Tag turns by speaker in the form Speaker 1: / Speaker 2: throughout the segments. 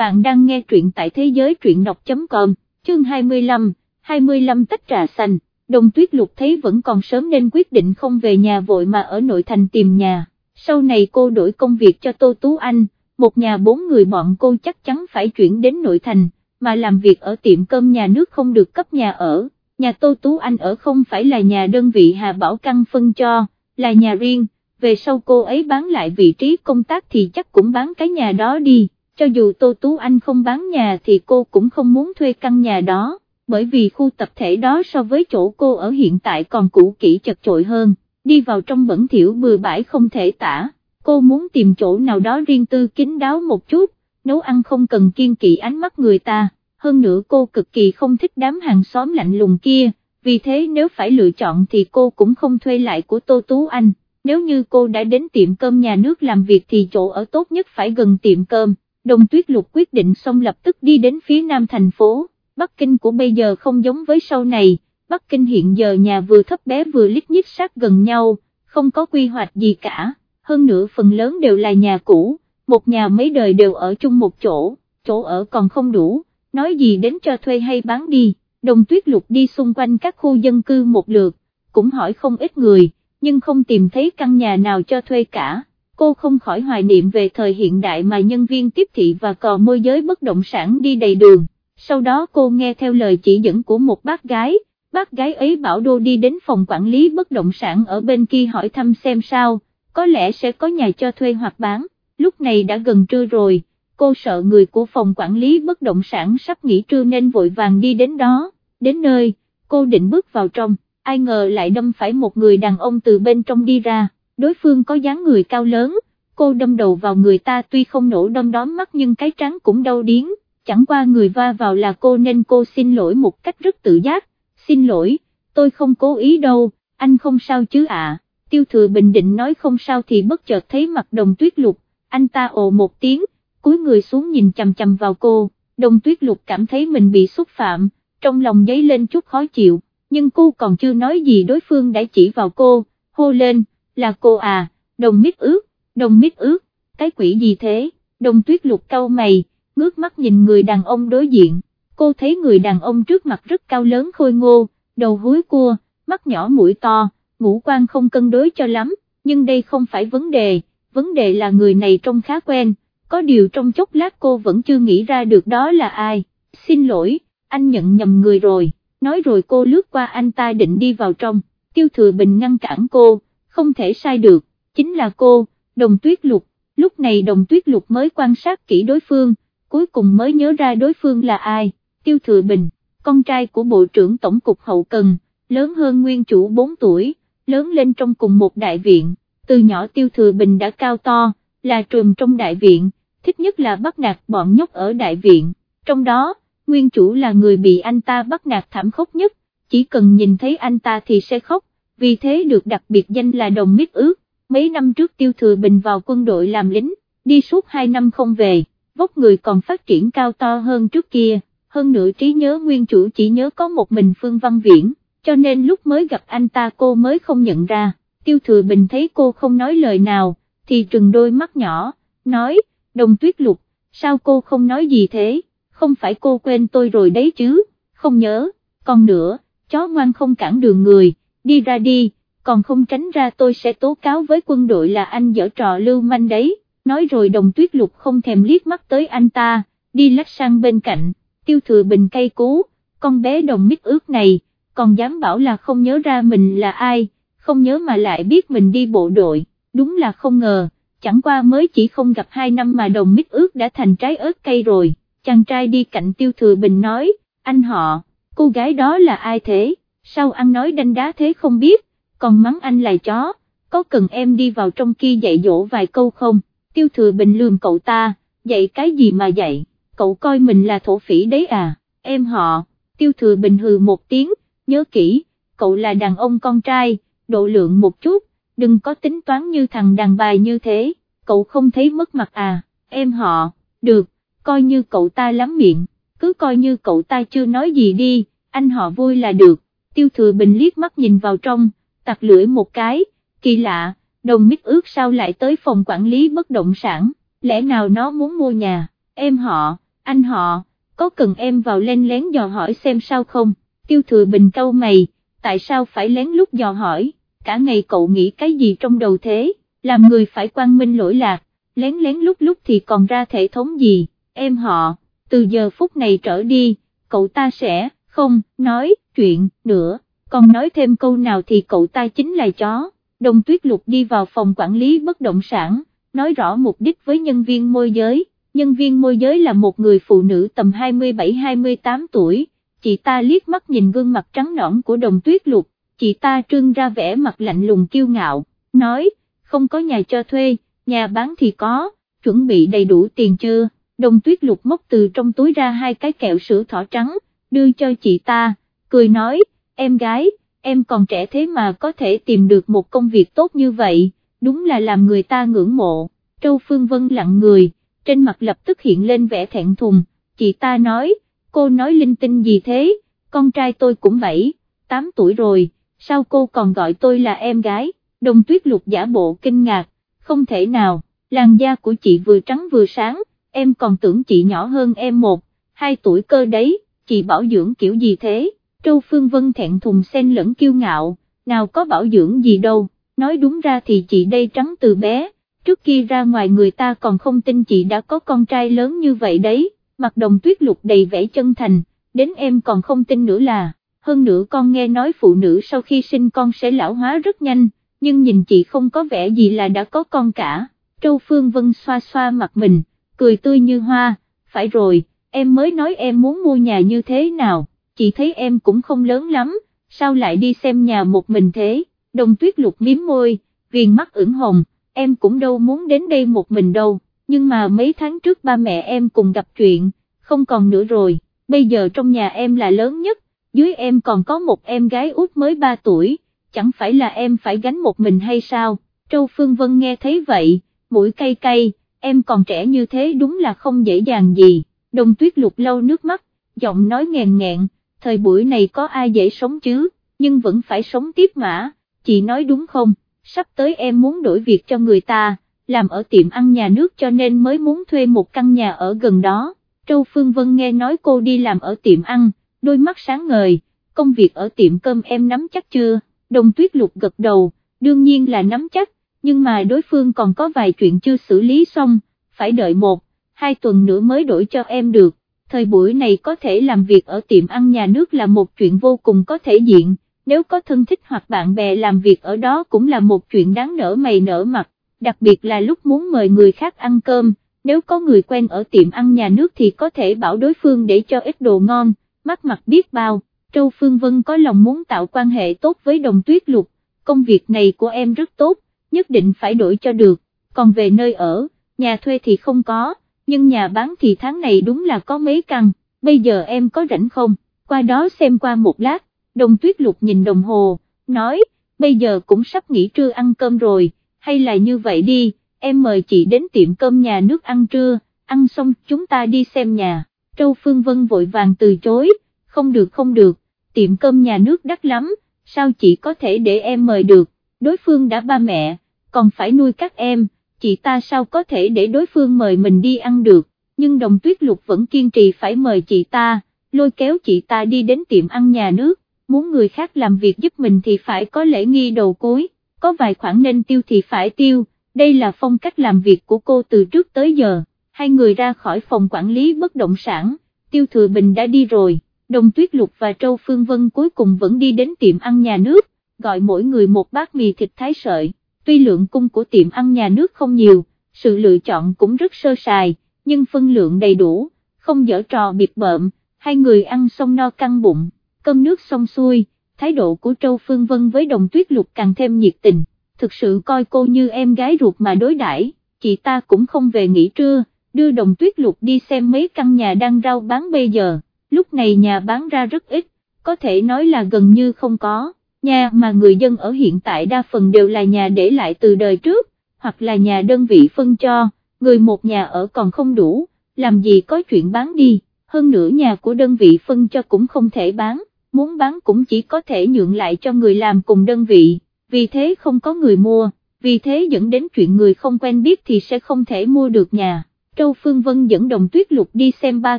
Speaker 1: bạn đang nghe truyện tại thế giới truyện đọc.com, chương 25, 25 tách trà xanh, đồng tuyết lục thấy vẫn còn sớm nên quyết định không về nhà vội mà ở nội thành tìm nhà, sau này cô đổi công việc cho Tô Tú Anh, một nhà bốn người bọn cô chắc chắn phải chuyển đến nội thành, mà làm việc ở tiệm cơm nhà nước không được cấp nhà ở, nhà Tô Tú Anh ở không phải là nhà đơn vị Hà Bảo Căn phân cho, là nhà riêng, về sau cô ấy bán lại vị trí công tác thì chắc cũng bán cái nhà đó đi cho dù Tô Tú Anh không bán nhà thì cô cũng không muốn thuê căn nhà đó, bởi vì khu tập thể đó so với chỗ cô ở hiện tại còn cũ kỹ chật chội hơn, đi vào trong bẩn thiểu bừa bãi không thể tả, cô muốn tìm chỗ nào đó riêng tư kín đáo một chút, nấu ăn không cần kiên kỵ ánh mắt người ta, hơn nữa cô cực kỳ không thích đám hàng xóm lạnh lùng kia, vì thế nếu phải lựa chọn thì cô cũng không thuê lại của Tô Tú Anh, nếu như cô đã đến tiệm cơm nhà nước làm việc thì chỗ ở tốt nhất phải gần tiệm cơm. Đồng tuyết lục quyết định xong lập tức đi đến phía nam thành phố, Bắc Kinh của bây giờ không giống với sau này, Bắc Kinh hiện giờ nhà vừa thấp bé vừa lít nhít sát gần nhau, không có quy hoạch gì cả, hơn nữa phần lớn đều là nhà cũ, một nhà mấy đời đều ở chung một chỗ, chỗ ở còn không đủ, nói gì đến cho thuê hay bán đi, đồng tuyết lục đi xung quanh các khu dân cư một lượt, cũng hỏi không ít người, nhưng không tìm thấy căn nhà nào cho thuê cả cô không khỏi hoài niệm về thời hiện đại mà nhân viên tiếp thị và cò môi giới bất động sản đi đầy đường, sau đó cô nghe theo lời chỉ dẫn của một bác gái, bác gái ấy bảo đô đi đến phòng quản lý bất động sản ở bên kia hỏi thăm xem sao, có lẽ sẽ có nhà cho thuê hoặc bán, lúc này đã gần trưa rồi, cô sợ người của phòng quản lý bất động sản sắp nghỉ trưa nên vội vàng đi đến đó, đến nơi, cô định bước vào trong, ai ngờ lại đâm phải một người đàn ông từ bên trong đi ra đối phương có dáng người cao lớn, cô đâm đầu vào người ta tuy không nổ đâm đóm mắt nhưng cái trắng cũng đau điến, chẳng qua người va vào là cô nên cô xin lỗi một cách rất tự giác, xin lỗi, tôi không cố ý đâu, anh không sao chứ ạ, tiêu thừa bình định nói không sao thì bất chợt thấy mặt đồng tuyết lục, anh ta ồ một tiếng, cúi người xuống nhìn chầm chầm vào cô, đồng tuyết lục cảm thấy mình bị xúc phạm, trong lòng giấy lên chút khó chịu, nhưng cô còn chưa nói gì đối phương đã chỉ vào cô, hô lên, là cô à, đồng mít ướt, đồng mít ướt, cái quỷ gì thế, đồng tuyết lục cau mày, ngước mắt nhìn người đàn ông đối diện, cô thấy người đàn ông trước mặt rất cao lớn khôi ngô, đầu húi cua, mắt nhỏ mũi to, ngũ quan không cân đối cho lắm, nhưng đây không phải vấn đề, vấn đề là người này trông khá quen, có điều trong chốc lát cô vẫn chưa nghĩ ra được đó là ai, xin lỗi, anh nhận nhầm người rồi, nói rồi cô lướt qua anh ta định đi vào trong, tiêu thừa bình ngăn cản cô, không thể sai được, chính là cô, đồng tuyết lục, lúc này đồng tuyết lục mới quan sát kỹ đối phương, cuối cùng mới nhớ ra đối phương là ai, tiêu thừa bình, con trai của Bộ trưởng Tổng cục Hậu Cần, lớn hơn nguyên chủ 4 tuổi, lớn lên trong cùng một đại viện, từ nhỏ tiêu thừa bình đã cao to, là trùm trong đại viện, thích nhất là bắt nạt bọn nhóc ở đại viện, trong đó, nguyên chủ là người bị anh ta bắt nạt thảm khốc nhất, chỉ cần nhìn thấy anh ta thì sẽ khóc, vì thế được đặc biệt danh là đồng mít ước, mấy năm trước tiêu thừa bình vào quân đội làm lính, đi suốt 2 năm không về, vóc người còn phát triển cao to hơn trước kia, hơn nữa trí nhớ nguyên chủ chỉ nhớ có một mình Phương Văn Viễn, cho nên lúc mới gặp anh ta cô mới không nhận ra, tiêu thừa bình thấy cô không nói lời nào, thì trừng đôi mắt nhỏ, nói, đồng tuyết lục, sao cô không nói gì thế, không phải cô quên tôi rồi đấy chứ, không nhớ, còn nữa, chó ngoan không cản đường người đi ra đi, còn không tránh ra tôi sẽ tố cáo với quân đội là anh dở trò lưu manh đấy, nói rồi đồng tuyết lục không thèm liếc mắt tới anh ta, đi lách sang bên cạnh, tiêu thừa bình cây cú, con bé đồng mít ước này, còn dám bảo là không nhớ ra mình là ai, không nhớ mà lại biết mình đi bộ đội, đúng là không ngờ, chẳng qua mới chỉ không gặp hai năm mà đồng mít ước đã thành trái ớt cây rồi, chàng trai đi cạnh tiêu thừa bình nói, anh họ, cô gái đó là ai thế? Sao ăn nói đanh đá thế không biết, còn mắng anh là chó, có cần em đi vào trong kia dạy dỗ vài câu không, tiêu thừa bình lườm cậu ta, dạy cái gì mà dạy, cậu coi mình là thổ phỉ đấy à, em họ, tiêu thừa bình hừ một tiếng, nhớ kỹ, cậu là đàn ông con trai, độ lượng một chút, đừng có tính toán như thằng đàn bài như thế, cậu không thấy mất mặt à, em họ, được, coi như cậu ta lắm miệng, cứ coi như cậu ta chưa nói gì đi, anh họ vui là được tiêu thừa bình liếc mắt nhìn vào trong, tặc lưỡi một cái, kỳ lạ, đồng mít ước sao lại tới phòng quản lý bất động sản, lẽ nào nó muốn mua nhà, em họ, anh họ, có cần em vào lên lén dò hỏi xem sao không, tiêu thừa bình câu mày, tại sao phải lén lút dò hỏi, cả ngày cậu nghĩ cái gì trong đầu thế, làm người phải quan minh lỗi lạc, lén lén lúc lúc thì còn ra thể thống gì, em họ, từ giờ phút này trở đi, cậu ta sẽ, không, nói, chuyện, nữa, còn nói thêm câu nào thì cậu ta chính là chó, đồng tuyết lục đi vào phòng quản lý bất động sản, nói rõ mục đích với nhân viên môi giới, nhân viên môi giới là một người phụ nữ tầm 27-28 tuổi, chị ta liếc mắt nhìn gương mặt trắng nõn của đồng tuyết lục, chị ta trưng ra vẻ mặt lạnh lùng kiêu ngạo, nói, không có nhà cho thuê, nhà bán thì có, chuẩn bị đầy đủ tiền chưa, đồng tuyết lục móc từ trong túi ra hai cái kẹo sữa thỏ trắng, đưa cho chị ta, cười nói, em gái, em còn trẻ thế mà có thể tìm được một công việc tốt như vậy, đúng là làm người ta ngưỡng mộ, Châu Phương Vân lặng người, trên mặt lập tức hiện lên vẻ thẹn thùng, chị ta nói, cô nói linh tinh gì thế, con trai tôi cũng 7, 8 tuổi rồi, sao cô còn gọi tôi là em gái, đồng tuyết lục giả bộ kinh ngạc, không thể nào, làn da của chị vừa trắng vừa sáng, em còn tưởng chị nhỏ hơn em một, hai tuổi cơ đấy, chị bảo dưỡng kiểu gì thế, Châu Phương Vân thẹn thùng xen lẫn kiêu ngạo, nào có bảo dưỡng gì đâu, nói đúng ra thì chị đây trắng từ bé, trước khi ra ngoài người ta còn không tin chị đã có con trai lớn như vậy đấy, mặt đồng tuyết lục đầy vẻ chân thành, đến em còn không tin nữa là, hơn nữa con nghe nói phụ nữ sau khi sinh con sẽ lão hóa rất nhanh, nhưng nhìn chị không có vẻ gì là đã có con cả, Châu Phương Vân xoa xoa mặt mình, cười tươi như hoa, phải rồi, em mới nói em muốn mua nhà như thế nào, chị thấy em cũng không lớn lắm, sao lại đi xem nhà một mình thế, đồng tuyết lục miếm môi, viền mắt ửng hồng, em cũng đâu muốn đến đây một mình đâu, nhưng mà mấy tháng trước ba mẹ em cùng gặp chuyện, không còn nữa rồi, bây giờ trong nhà em là lớn nhất, dưới em còn có một em gái út mới 3 tuổi, chẳng phải là em phải gánh một mình hay sao, Châu Phương Vân nghe thấy vậy, mũi cay cay, em còn trẻ như thế đúng là không dễ dàng gì, đồng tuyết lục lâu nước mắt, giọng nói nghèn nghẹn, thời buổi này có ai dễ sống chứ, nhưng vẫn phải sống tiếp mà, chị nói đúng không, sắp tới em muốn đổi việc cho người ta, làm ở tiệm ăn nhà nước cho nên mới muốn thuê một căn nhà ở gần đó, Châu Phương Vân nghe nói cô đi làm ở tiệm ăn, đôi mắt sáng ngời, công việc ở tiệm cơm em nắm chắc chưa, đồng tuyết lục gật đầu, đương nhiên là nắm chắc, nhưng mà đối phương còn có vài chuyện chưa xử lý xong, phải đợi một, hai tuần nữa mới đổi cho em được, thời buổi này có thể làm việc ở tiệm ăn nhà nước là một chuyện vô cùng có thể diện, nếu có thân thích hoặc bạn bè làm việc ở đó cũng là một chuyện đáng nở mày nở mặt, đặc biệt là lúc muốn mời người khác ăn cơm, nếu có người quen ở tiệm ăn nhà nước thì có thể bảo đối phương để cho ít đồ ngon, mắt mặt biết bao, Châu Phương Vân có lòng muốn tạo quan hệ tốt với đồng tuyết lục, công việc này của em rất tốt, nhất định phải đổi cho được, còn về nơi ở, nhà thuê thì không có, nhưng nhà bán thì tháng này đúng là có mấy căn, bây giờ em có rảnh không, qua đó xem qua một lát, đồng tuyết lục nhìn đồng hồ, nói, bây giờ cũng sắp nghỉ trưa ăn cơm rồi, hay là như vậy đi, em mời chị đến tiệm cơm nhà nước ăn trưa, ăn xong chúng ta đi xem nhà, Châu Phương Vân vội vàng từ chối, không được không được, tiệm cơm nhà nước đắt lắm, sao chị có thể để em mời được, đối phương đã ba mẹ, còn phải nuôi các em, chị ta sao có thể để đối phương mời mình đi ăn được, nhưng đồng tuyết lục vẫn kiên trì phải mời chị ta, lôi kéo chị ta đi đến tiệm ăn nhà nước, muốn người khác làm việc giúp mình thì phải có lễ nghi đầu cuối, có vài khoản nên tiêu thì phải tiêu, đây là phong cách làm việc của cô từ trước tới giờ, hai người ra khỏi phòng quản lý bất động sản, tiêu thừa bình đã đi rồi, đồng tuyết lục và Châu Phương Vân cuối cùng vẫn đi đến tiệm ăn nhà nước, gọi mỗi người một bát mì thịt thái sợi tuy lượng cung của tiệm ăn nhà nước không nhiều, sự lựa chọn cũng rất sơ sài, nhưng phân lượng đầy đủ, không dở trò biệt bợm, hai người ăn xong no căng bụng, cơm nước xong xuôi, thái độ của Châu Phương Vân với đồng tuyết lục càng thêm nhiệt tình, thực sự coi cô như em gái ruột mà đối đãi. chị ta cũng không về nghỉ trưa, đưa đồng tuyết lục đi xem mấy căn nhà đang rau bán bây giờ, lúc này nhà bán ra rất ít, có thể nói là gần như không có nhà mà người dân ở hiện tại đa phần đều là nhà để lại từ đời trước, hoặc là nhà đơn vị phân cho, người một nhà ở còn không đủ, làm gì có chuyện bán đi, hơn nữa nhà của đơn vị phân cho cũng không thể bán, muốn bán cũng chỉ có thể nhượng lại cho người làm cùng đơn vị, vì thế không có người mua, vì thế dẫn đến chuyện người không quen biết thì sẽ không thể mua được nhà, Châu Phương Vân dẫn đồng tuyết lục đi xem ba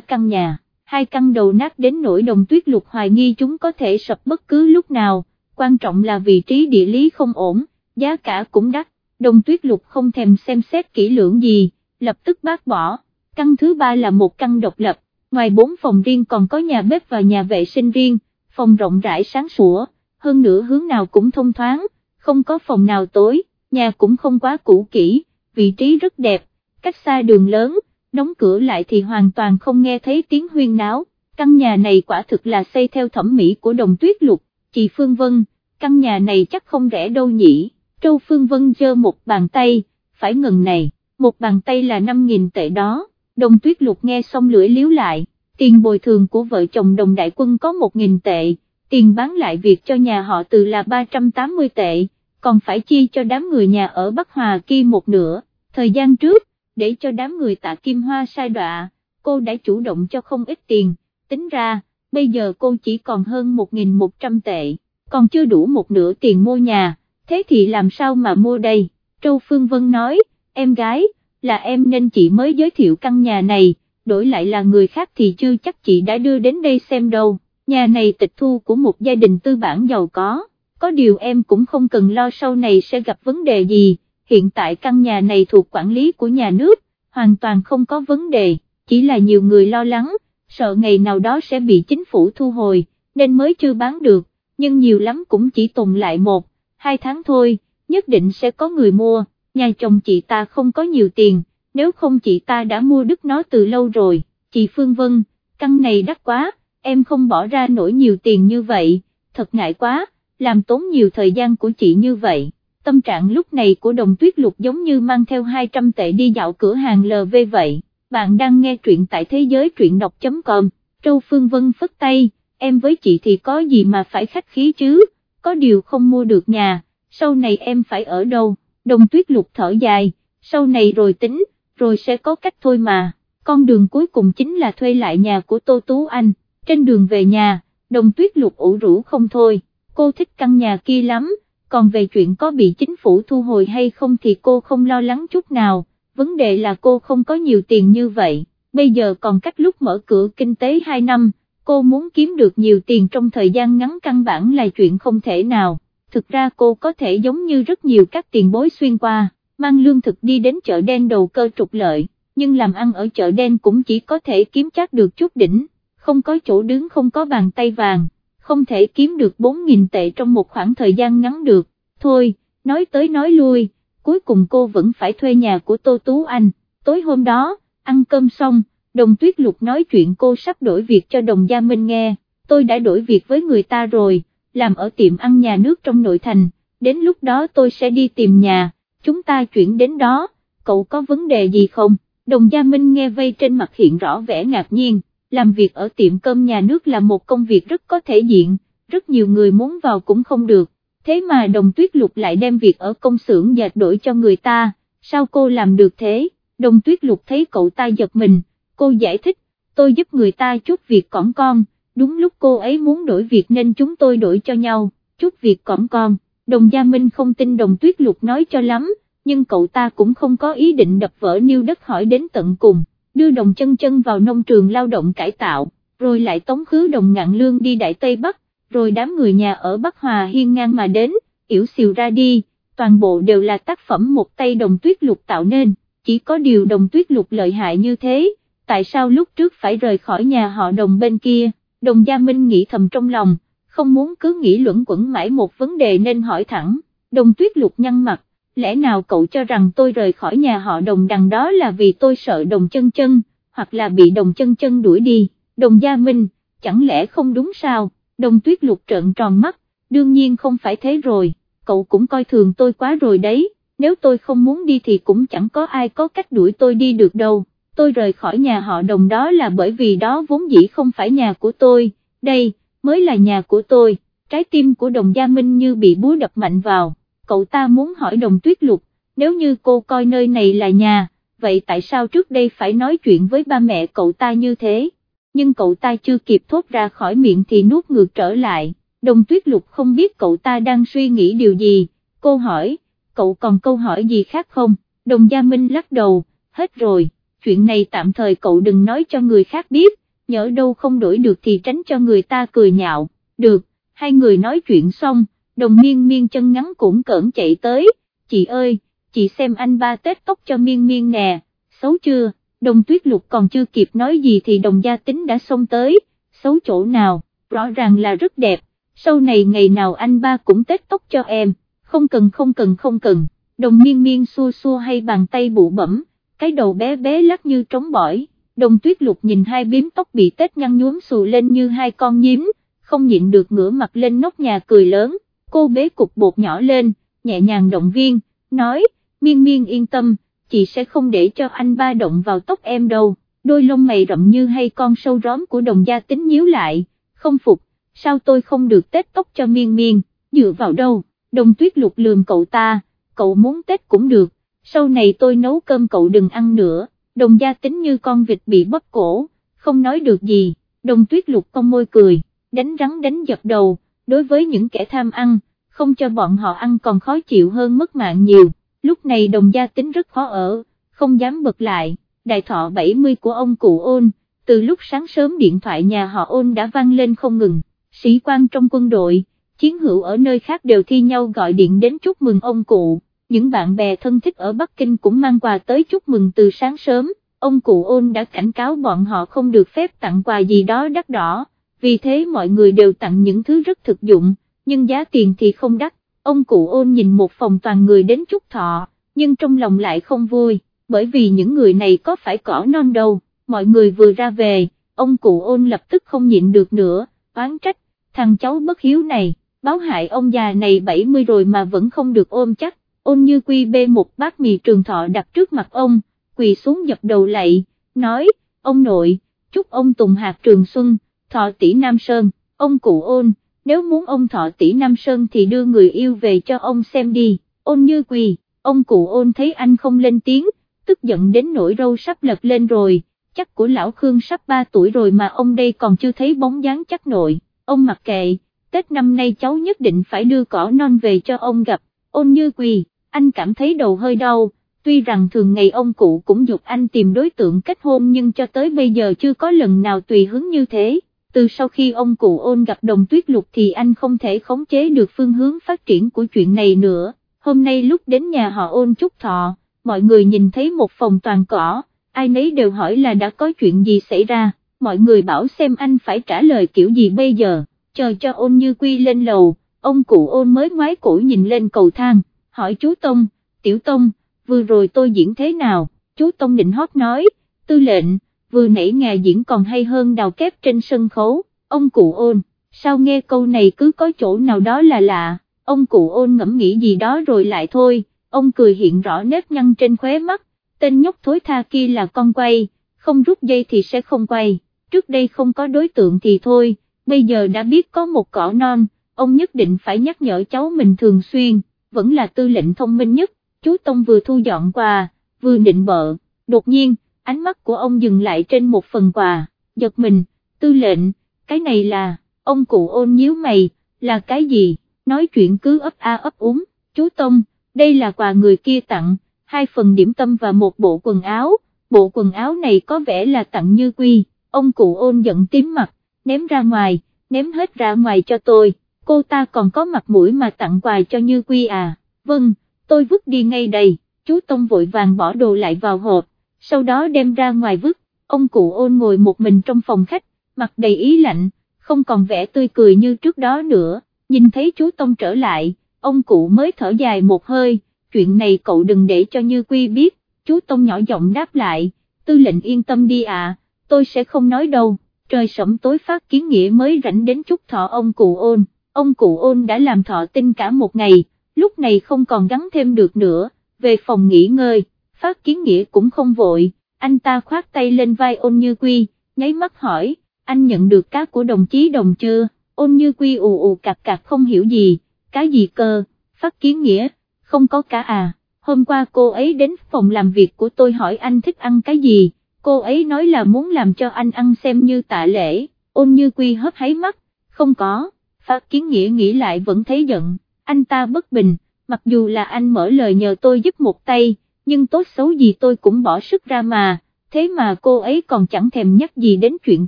Speaker 1: căn nhà, hai căn đầu nát đến nỗi đồng tuyết lục hoài nghi chúng có thể sập bất cứ lúc nào, quan trọng là vị trí địa lý không ổn, giá cả cũng đắt, đồng tuyết lục không thèm xem xét kỹ lưỡng gì, lập tức bác bỏ, căn thứ ba là một căn độc lập, ngoài bốn phòng riêng còn có nhà bếp và nhà vệ sinh riêng, phòng rộng rãi sáng sủa, hơn nữa hướng nào cũng thông thoáng, không có phòng nào tối, nhà cũng không quá cũ kỹ, vị trí rất đẹp, cách xa đường lớn, đóng cửa lại thì hoàn toàn không nghe thấy tiếng huyên náo, căn nhà này quả thực là xây theo thẩm mỹ của đồng tuyết lục, chị Phương Vân, căn nhà này chắc không rẻ đâu nhỉ, Châu Phương Vân giơ một bàn tay, phải ngừng này, một bàn tay là 5.000 tệ đó, đồng tuyết lục nghe xong lưỡi liếu lại, tiền bồi thường của vợ chồng đồng đại quân có 1.000 tệ, tiền bán lại việc cho nhà họ từ là 380 tệ, còn phải chi cho đám người nhà ở Bắc Hòa kia một nửa, thời gian trước, để cho đám người tạ Kim Hoa sai đọa, cô đã chủ động cho không ít tiền, tính ra, bây giờ cô chỉ còn hơn 1.100 tệ, còn chưa đủ một nửa tiền mua nhà, thế thì làm sao mà mua đây, Châu Phương Vân nói, em gái, là em nên chị mới giới thiệu căn nhà này, đổi lại là người khác thì chưa chắc chị đã đưa đến đây xem đâu, nhà này tịch thu của một gia đình tư bản giàu có, có điều em cũng không cần lo sau này sẽ gặp vấn đề gì, hiện tại căn nhà này thuộc quản lý của nhà nước, hoàn toàn không có vấn đề, chỉ là nhiều người lo lắng, sợ ngày nào đó sẽ bị chính phủ thu hồi, nên mới chưa bán được, nhưng nhiều lắm cũng chỉ tồn lại một, hai tháng thôi, nhất định sẽ có người mua, nhà chồng chị ta không có nhiều tiền, nếu không chị ta đã mua đứt nó từ lâu rồi, chị Phương Vân, căn này đắt quá, em không bỏ ra nổi nhiều tiền như vậy, thật ngại quá, làm tốn nhiều thời gian của chị như vậy. Tâm trạng lúc này của đồng tuyết lục giống như mang theo 200 tệ đi dạo cửa hàng LV vậy, bạn đang nghe truyện tại thế giới truyện đọc.com, Châu Phương Vân phất tay, em với chị thì có gì mà phải khách khí chứ, có điều không mua được nhà, sau này em phải ở đâu, đồng tuyết lục thở dài, sau này rồi tính, rồi sẽ có cách thôi mà, con đường cuối cùng chính là thuê lại nhà của Tô Tú Anh, trên đường về nhà, đồng tuyết lục ủ rũ không thôi, cô thích căn nhà kia lắm, còn về chuyện có bị chính phủ thu hồi hay không thì cô không lo lắng chút nào, vấn đề là cô không có nhiều tiền như vậy, bây giờ còn cách lúc mở cửa kinh tế 2 năm, cô muốn kiếm được nhiều tiền trong thời gian ngắn căn bản là chuyện không thể nào, thực ra cô có thể giống như rất nhiều các tiền bối xuyên qua, mang lương thực đi đến chợ đen đầu cơ trục lợi, nhưng làm ăn ở chợ đen cũng chỉ có thể kiếm chắc được chút đỉnh, không có chỗ đứng không có bàn tay vàng không thể kiếm được 4.000 tệ trong một khoảng thời gian ngắn được, thôi, nói tới nói lui, cuối cùng cô vẫn phải thuê nhà của Tô Tú Anh, tối hôm đó, ăn cơm xong, đồng tuyết lục nói chuyện cô sắp đổi việc cho đồng gia Minh nghe, tôi đã đổi việc với người ta rồi, làm ở tiệm ăn nhà nước trong nội thành, đến lúc đó tôi sẽ đi tìm nhà, chúng ta chuyển đến đó, cậu có vấn đề gì không? Đồng Gia Minh nghe vây trên mặt hiện rõ vẻ ngạc nhiên làm việc ở tiệm cơm nhà nước là một công việc rất có thể diện, rất nhiều người muốn vào cũng không được, thế mà đồng tuyết lục lại đem việc ở công xưởng dệt đổi cho người ta, sao cô làm được thế, đồng tuyết lục thấy cậu ta giật mình, cô giải thích, tôi giúp người ta chút việc cỏn con, đúng lúc cô ấy muốn đổi việc nên chúng tôi đổi cho nhau, chút việc cỏn con, đồng gia minh không tin đồng tuyết lục nói cho lắm, nhưng cậu ta cũng không có ý định đập vỡ niêu đất hỏi đến tận cùng đưa đồng chân chân vào nông trường lao động cải tạo, rồi lại tống khứ đồng ngạn lương đi Đại Tây Bắc, rồi đám người nhà ở Bắc Hòa hiên ngang mà đến, yểu xìu ra đi, toàn bộ đều là tác phẩm một tay đồng tuyết lục tạo nên, chỉ có điều đồng tuyết lục lợi hại như thế, tại sao lúc trước phải rời khỏi nhà họ đồng bên kia, đồng gia Minh nghĩ thầm trong lòng, không muốn cứ nghĩ luẩn quẩn mãi một vấn đề nên hỏi thẳng, đồng tuyết lục nhăn mặt, lẽ nào cậu cho rằng tôi rời khỏi nhà họ đồng đằng đó là vì tôi sợ đồng chân chân, hoặc là bị đồng chân chân đuổi đi, đồng gia minh, chẳng lẽ không đúng sao, đồng tuyết lục trợn tròn mắt, đương nhiên không phải thế rồi, cậu cũng coi thường tôi quá rồi đấy, nếu tôi không muốn đi thì cũng chẳng có ai có cách đuổi tôi đi được đâu, tôi rời khỏi nhà họ đồng đó là bởi vì đó vốn dĩ không phải nhà của tôi, đây, mới là nhà của tôi, trái tim của đồng gia minh như bị búa đập mạnh vào cậu ta muốn hỏi đồng tuyết lục, nếu như cô coi nơi này là nhà, vậy tại sao trước đây phải nói chuyện với ba mẹ cậu ta như thế, nhưng cậu ta chưa kịp thốt ra khỏi miệng thì nuốt ngược trở lại, đồng tuyết lục không biết cậu ta đang suy nghĩ điều gì, cô hỏi, cậu còn câu hỏi gì khác không, đồng gia minh lắc đầu, hết rồi, chuyện này tạm thời cậu đừng nói cho người khác biết, nhỡ đâu không đổi được thì tránh cho người ta cười nhạo, được, hai người nói chuyện xong, đồng miên miên chân ngắn cũng cỡn chạy tới, chị ơi, chị xem anh ba tết tóc cho miên miên nè, xấu chưa, đồng tuyết lục còn chưa kịp nói gì thì đồng gia tính đã xông tới, xấu chỗ nào, rõ ràng là rất đẹp, sau này ngày nào anh ba cũng tết tóc cho em, không cần không cần không cần, đồng miên miên xua xua hay bàn tay bụ bẩm, cái đầu bé bé lắc như trống bỏi, đồng tuyết lục nhìn hai biếm tóc bị tết nhăn nhuốm xù lên như hai con nhím, không nhịn được ngửa mặt lên nóc nhà cười lớn, cô bế cục bột nhỏ lên, nhẹ nhàng động viên, nói, miên miên yên tâm, chị sẽ không để cho anh ba động vào tóc em đâu, đôi lông mày rậm như hay con sâu róm của đồng gia tính nhíu lại, không phục, sao tôi không được tết tóc cho miên miên, dựa vào đâu, đồng tuyết lục lườm cậu ta, cậu muốn tết cũng được, sau này tôi nấu cơm cậu đừng ăn nữa, đồng gia tính như con vịt bị bóp cổ, không nói được gì, đồng tuyết lục con môi cười, đánh rắn đánh giật đầu, đối với những kẻ tham ăn, không cho bọn họ ăn còn khó chịu hơn mất mạng nhiều, lúc này đồng gia tính rất khó ở, không dám bật lại, đại thọ 70 của ông cụ ôn, từ lúc sáng sớm điện thoại nhà họ ôn đã vang lên không ngừng, sĩ quan trong quân đội, chiến hữu ở nơi khác đều thi nhau gọi điện đến chúc mừng ông cụ, những bạn bè thân thích ở Bắc Kinh cũng mang quà tới chúc mừng từ sáng sớm, ông cụ ôn đã cảnh cáo bọn họ không được phép tặng quà gì đó đắt đỏ, vì thế mọi người đều tặng những thứ rất thực dụng, nhưng giá tiền thì không đắt, ông cụ ôn nhìn một phòng toàn người đến chúc thọ, nhưng trong lòng lại không vui, bởi vì những người này có phải cỏ non đâu, mọi người vừa ra về, ông cụ ôn lập tức không nhịn được nữa, oán trách, thằng cháu bất hiếu này, báo hại ông già này 70 rồi mà vẫn không được ôm chắc, ôn như quy bê một bát mì trường thọ đặt trước mặt ông, quỳ xuống dập đầu lạy, nói, ông nội, chúc ông Tùng Hạt Trường Xuân, thọ tỷ Nam Sơn, ông cụ ôn, nếu muốn ông thọ tỷ Nam Sơn thì đưa người yêu về cho ông xem đi, ôn như quỳ, ông cụ ôn thấy anh không lên tiếng, tức giận đến nỗi râu sắp lật lên rồi, chắc của lão Khương sắp 3 tuổi rồi mà ông đây còn chưa thấy bóng dáng chắc nội, ông mặc kệ, Tết năm nay cháu nhất định phải đưa cỏ non về cho ông gặp, ôn như quỳ, anh cảm thấy đầu hơi đau, tuy rằng thường ngày ông cụ cũng dục anh tìm đối tượng kết hôn nhưng cho tới bây giờ chưa có lần nào tùy hứng như thế. Từ sau khi ông cụ ôn gặp đồng tuyết lục thì anh không thể khống chế được phương hướng phát triển của chuyện này nữa, hôm nay lúc đến nhà họ ôn chúc thọ, mọi người nhìn thấy một phòng toàn cỏ, ai nấy đều hỏi là đã có chuyện gì xảy ra, mọi người bảo xem anh phải trả lời kiểu gì bây giờ, chờ cho ôn như quy lên lầu, ông cụ ôn mới ngoái cổ nhìn lên cầu thang, hỏi chú Tông, Tiểu Tông, vừa rồi tôi diễn thế nào, chú Tông định hót nói, tư lệnh, vừa nãy ngài diễn còn hay hơn đào kép trên sân khấu, ông cụ ôn, sao nghe câu này cứ có chỗ nào đó là lạ, ông cụ ôn ngẫm nghĩ gì đó rồi lại thôi, ông cười hiện rõ nếp nhăn trên khóe mắt, tên nhóc thối tha kia là con quay, không rút dây thì sẽ không quay, trước đây không có đối tượng thì thôi, bây giờ đã biết có một cỏ non, ông nhất định phải nhắc nhở cháu mình thường xuyên, vẫn là tư lệnh thông minh nhất, chú Tông vừa thu dọn quà, vừa định bợ, đột nhiên, ánh mắt của ông dừng lại trên một phần quà, giật mình, tư lệnh, cái này là, ông cụ ôn nhíu mày, là cái gì, nói chuyện cứ ấp a ấp úng, chú Tông, đây là quà người kia tặng, hai phần điểm tâm và một bộ quần áo, bộ quần áo này có vẻ là tặng như quy, ông cụ ôn giận tím mặt, ném ra ngoài, ném hết ra ngoài cho tôi, cô ta còn có mặt mũi mà tặng quà cho như quy à, vâng, tôi vứt đi ngay đây, chú Tông vội vàng bỏ đồ lại vào hộp, sau đó đem ra ngoài vứt, ông cụ ôn ngồi một mình trong phòng khách, mặt đầy ý lạnh, không còn vẻ tươi cười như trước đó nữa, nhìn thấy chú Tông trở lại, ông cụ mới thở dài một hơi, chuyện này cậu đừng để cho Như Quy biết, chú Tông nhỏ giọng đáp lại, tư lệnh yên tâm đi à, tôi sẽ không nói đâu, trời sẩm tối phát kiến nghĩa mới rảnh đến chút thọ ông cụ ôn, ông cụ ôn đã làm thọ tinh cả một ngày, lúc này không còn gắn thêm được nữa, về phòng nghỉ ngơi phát kiến nghĩa cũng không vội, anh ta khoát tay lên vai ôn như quy, nháy mắt hỏi, anh nhận được cá của đồng chí đồng chưa, ôn như quy ù ù cạc cạc không hiểu gì, cái gì cơ, phát kiến nghĩa, không có cá à, hôm qua cô ấy đến phòng làm việc của tôi hỏi anh thích ăn cái gì, cô ấy nói là muốn làm cho anh ăn xem như tạ lễ, ôn như quy hớp háy mắt, không có, phát kiến nghĩa nghĩ lại vẫn thấy giận, anh ta bất bình, mặc dù là anh mở lời nhờ tôi giúp một tay, nhưng tốt xấu gì tôi cũng bỏ sức ra mà, thế mà cô ấy còn chẳng thèm nhắc gì đến chuyện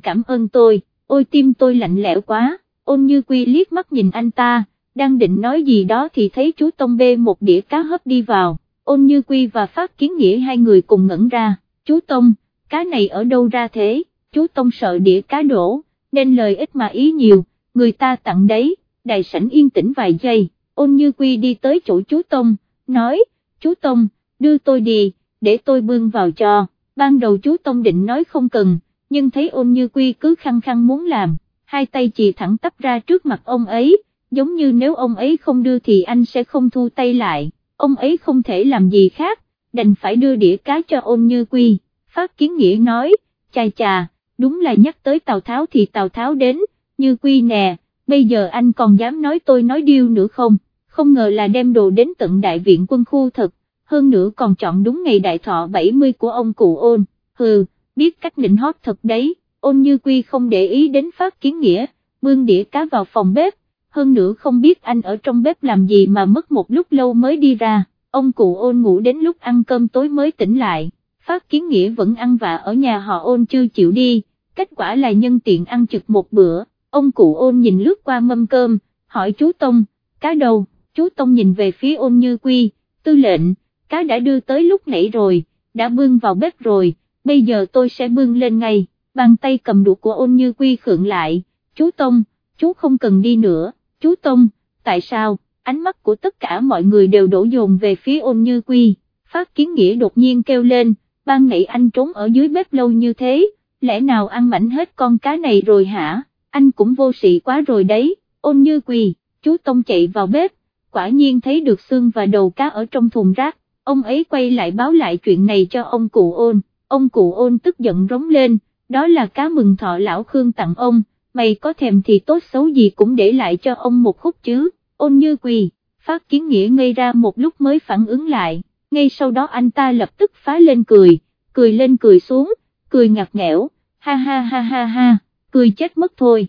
Speaker 1: cảm ơn tôi, ôi tim tôi lạnh lẽo quá, ôn như quy liếc mắt nhìn anh ta, đang định nói gì đó thì thấy chú Tông bê một đĩa cá hấp đi vào, ôn như quy và phát kiến nghĩa hai người cùng ngẩn ra, chú Tông, cá này ở đâu ra thế, chú Tông sợ đĩa cá đổ, nên lời ít mà ý nhiều, người ta tặng đấy, đại sảnh yên tĩnh vài giây, ôn như quy đi tới chỗ chú Tông, nói, chú Tông, đưa tôi đi, để tôi bưng vào cho, ban đầu chú Tông định nói không cần, nhưng thấy ôn như quy cứ khăng khăng muốn làm, hai tay chì thẳng tắp ra trước mặt ông ấy, giống như nếu ông ấy không đưa thì anh sẽ không thu tay lại, ông ấy không thể làm gì khác, đành phải đưa đĩa cá cho ôn như quy, phát kiến nghĩa nói, chà chà, đúng là nhắc tới Tào Tháo thì Tào Tháo đến, như quy nè, bây giờ anh còn dám nói tôi nói điêu nữa không, không ngờ là đem đồ đến tận đại viện quân khu thật, hơn nữa còn chọn đúng ngày đại thọ 70 của ông cụ ôn, hừ, biết cách nịnh hót thật đấy, ôn như quy không để ý đến phát kiến nghĩa, bưng đĩa cá vào phòng bếp, hơn nữa không biết anh ở trong bếp làm gì mà mất một lúc lâu mới đi ra, ông cụ ôn ngủ đến lúc ăn cơm tối mới tỉnh lại, phát kiến nghĩa vẫn ăn vạ ở nhà họ ôn chưa chịu đi, kết quả là nhân tiện ăn trực một bữa, ông cụ ôn nhìn lướt qua mâm cơm, hỏi chú Tông, cá đâu, chú Tông nhìn về phía ôn như quy, tư lệnh, cá đã đưa tới lúc nãy rồi, đã bưng vào bếp rồi, bây giờ tôi sẽ bưng lên ngay, bàn tay cầm đũa của ôn như quy khượng lại, chú Tông, chú không cần đi nữa, chú Tông, tại sao, ánh mắt của tất cả mọi người đều đổ dồn về phía ôn như quy, phát kiến nghĩa đột nhiên kêu lên, ban nãy anh trốn ở dưới bếp lâu như thế, lẽ nào ăn mảnh hết con cá này rồi hả, anh cũng vô sĩ quá rồi đấy, ôn như quỳ chú Tông chạy vào bếp, quả nhiên thấy được xương và đầu cá ở trong thùng rác, ông ấy quay lại báo lại chuyện này cho ông cụ ôn, ông cụ ôn tức giận rống lên, đó là cá mừng thọ lão Khương tặng ông, mày có thèm thì tốt xấu gì cũng để lại cho ông một khúc chứ, ôn như quỳ, phát kiến nghĩa ngây ra một lúc mới phản ứng lại, ngay sau đó anh ta lập tức phá lên cười, cười lên cười xuống, cười ngặt nghẽo, ha ha ha ha ha, cười chết mất thôi.